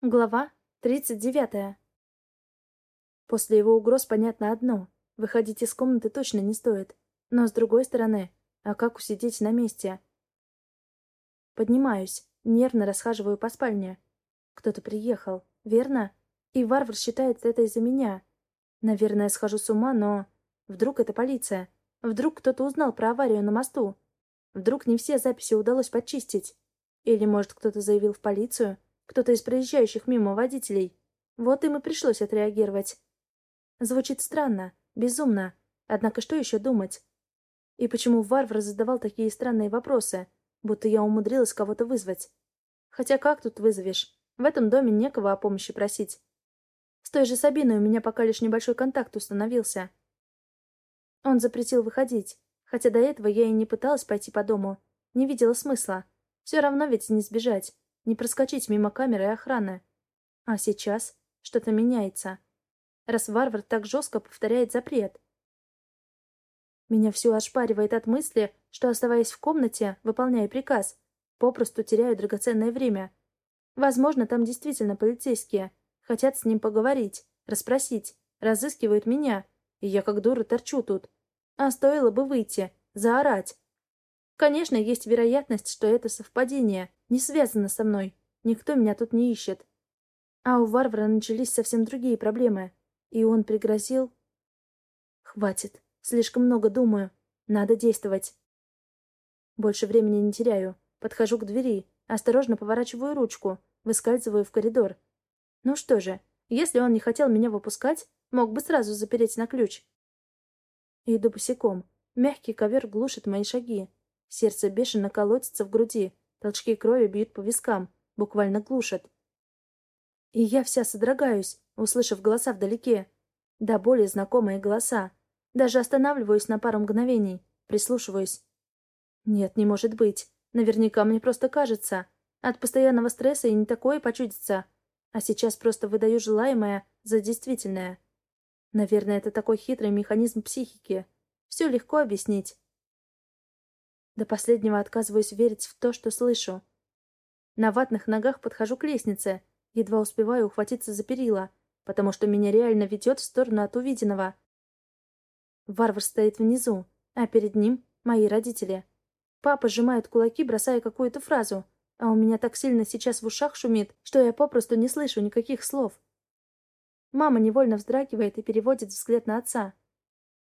Глава 39. После его угроз понятно одно. Выходить из комнаты точно не стоит. Но с другой стороны, а как усидеть на месте? Поднимаюсь, нервно расхаживаю по спальне. Кто-то приехал, верно? И варвар считает это из-за меня. Наверное, схожу с ума, но... Вдруг это полиция? Вдруг кто-то узнал про аварию на мосту? Вдруг не все записи удалось почистить? Или, может, кто-то заявил в полицию? Кто-то из проезжающих мимо водителей. Вот им и пришлось отреагировать. Звучит странно, безумно. Однако что еще думать? И почему варвар задавал такие странные вопросы, будто я умудрилась кого-то вызвать? Хотя как тут вызовешь? В этом доме некого о помощи просить. С той же Сабиной у меня пока лишь небольшой контакт установился. Он запретил выходить, хотя до этого я и не пыталась пойти по дому. Не видела смысла. Все равно ведь не сбежать не проскочить мимо камеры и охраны. А сейчас что-то меняется. Раз варвар так жестко повторяет запрет. Меня все ошпаривает от мысли, что, оставаясь в комнате, выполняя приказ, попросту теряю драгоценное время. Возможно, там действительно полицейские. Хотят с ним поговорить, расспросить, разыскивают меня, и я как дура торчу тут. А стоило бы выйти, заорать. Конечно, есть вероятность, что это совпадение, не связано со мной. Никто меня тут не ищет. А у варвара начались совсем другие проблемы. И он пригрозил... Хватит. Слишком много думаю. Надо действовать. Больше времени не теряю. Подхожу к двери, осторожно поворачиваю ручку, выскальзываю в коридор. Ну что же, если он не хотел меня выпускать, мог бы сразу запереть на ключ. Иду босиком. Мягкий ковер глушит мои шаги. Сердце бешено колотится в груди, Толчки крови бьют по вискам, буквально глушат. И я вся содрогаюсь, услышав голоса вдалеке. Да более знакомые голоса. Даже останавливаюсь на пару мгновений, прислушиваюсь. Нет, не может быть. Наверняка мне просто кажется. От постоянного стресса и не такое почудится. А сейчас просто выдаю желаемое за действительное. Наверное, это такой хитрый механизм психики. Все легко объяснить. До последнего отказываюсь верить в то, что слышу. На ватных ногах подхожу к лестнице, едва успеваю ухватиться за перила, потому что меня реально ведет в сторону от увиденного. Варвар стоит внизу, а перед ним мои родители. Папа сжимает кулаки, бросая какую-то фразу, а у меня так сильно сейчас в ушах шумит, что я попросту не слышу никаких слов. Мама невольно вздрагивает и переводит взгляд на отца.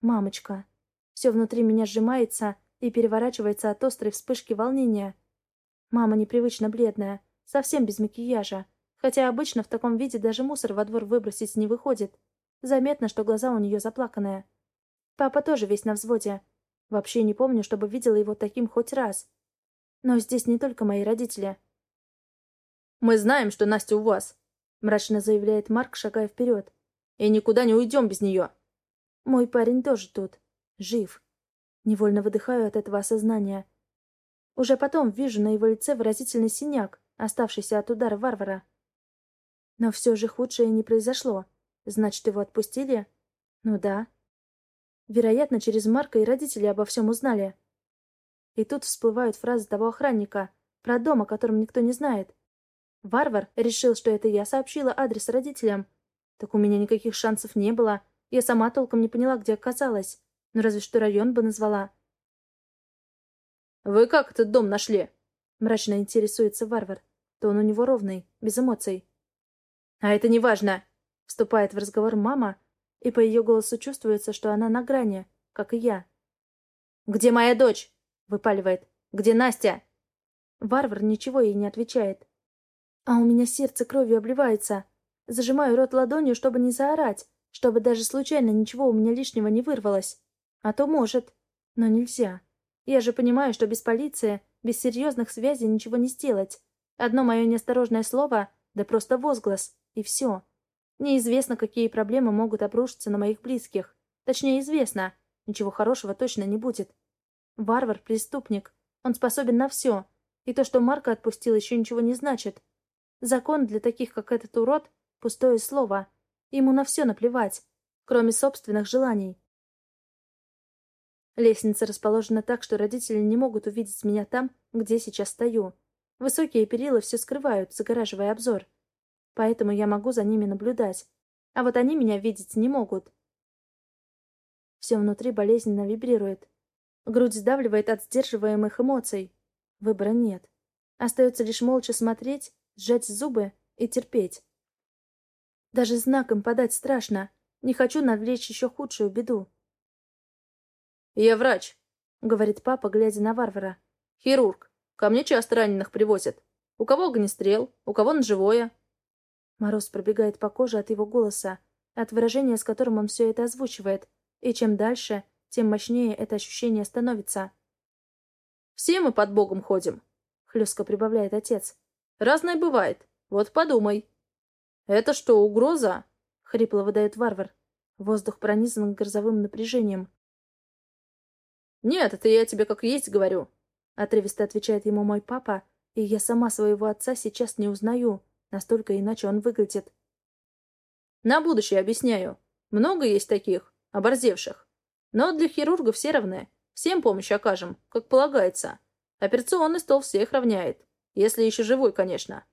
«Мамочка». Все внутри меня сжимается, и переворачивается от острой вспышки волнения. Мама непривычно бледная, совсем без макияжа, хотя обычно в таком виде даже мусор во двор выбросить не выходит. Заметно, что глаза у нее заплаканные. Папа тоже весь на взводе. Вообще не помню, чтобы видела его таким хоть раз. Но здесь не только мои родители. «Мы знаем, что Настя у вас», — мрачно заявляет Марк, шагая вперед. «И никуда не уйдем без нее». Мой парень тоже тут. Жив. Невольно выдыхаю от этого осознания. Уже потом вижу на его лице выразительный синяк, оставшийся от удара варвара. Но все же худшее не произошло. Значит, его отпустили? Ну да. Вероятно, через Марка и родители обо всем узнали. И тут всплывают фразы того охранника про дом, о котором никто не знает. Варвар решил, что это я сообщила адрес родителям. Так у меня никаких шансов не было. Я сама толком не поняла, где оказалась. Ну, разве что район бы назвала. «Вы как этот дом нашли?» Мрачно интересуется варвар. То он у него ровный, без эмоций. «А это не важно!» Вступает в разговор мама, и по ее голосу чувствуется, что она на грани, как и я. «Где моя дочь?» — выпаливает. «Где Настя?» Варвар ничего ей не отвечает. А у меня сердце кровью обливается. Зажимаю рот ладонью, чтобы не заорать, чтобы даже случайно ничего у меня лишнего не вырвалось. А то может. Но нельзя. Я же понимаю, что без полиции, без серьезных связей ничего не сделать. Одно мое неосторожное слово, да просто возглас, и все. Неизвестно, какие проблемы могут обрушиться на моих близких. Точнее, известно. Ничего хорошего точно не будет. Варвар — преступник. Он способен на все. И то, что Марка отпустил, еще ничего не значит. Закон для таких, как этот урод, — пустое слово. Ему на все наплевать, кроме собственных желаний. Лестница расположена так, что родители не могут увидеть меня там, где сейчас стою. Высокие перила все скрывают, загораживая обзор. поэтому я могу за ними наблюдать. А вот они меня видеть не могут. Все внутри болезненно вибрирует. Грудь сдавливает от сдерживаемых эмоций. Выбора нет. Остается лишь молча смотреть, сжать зубы и терпеть. Даже знаком подать страшно. Не хочу навлечь еще худшую беду. «Я врач», — говорит папа, глядя на варвара. «Хирург. Ко мне часто раненых привозят. У кого огнестрел, у кого ножевое». Мороз пробегает по коже от его голоса, от выражения, с которым он все это озвучивает, и чем дальше, тем мощнее это ощущение становится. «Все мы под Богом ходим», — хлестко прибавляет отец. «Разное бывает. Вот подумай». «Это что, угроза?» — хрипло выдает варвар. Воздух пронизан грозовым напряжением. «Нет, это я тебе как есть говорю», — отрывисто отвечает ему мой папа, и я сама своего отца сейчас не узнаю, настолько иначе он выглядит. «На будущее объясняю. Много есть таких, оборзевших. Но для хирурга все равны. Всем помощь окажем, как полагается. Операционный стол всех равняет. Если еще живой, конечно.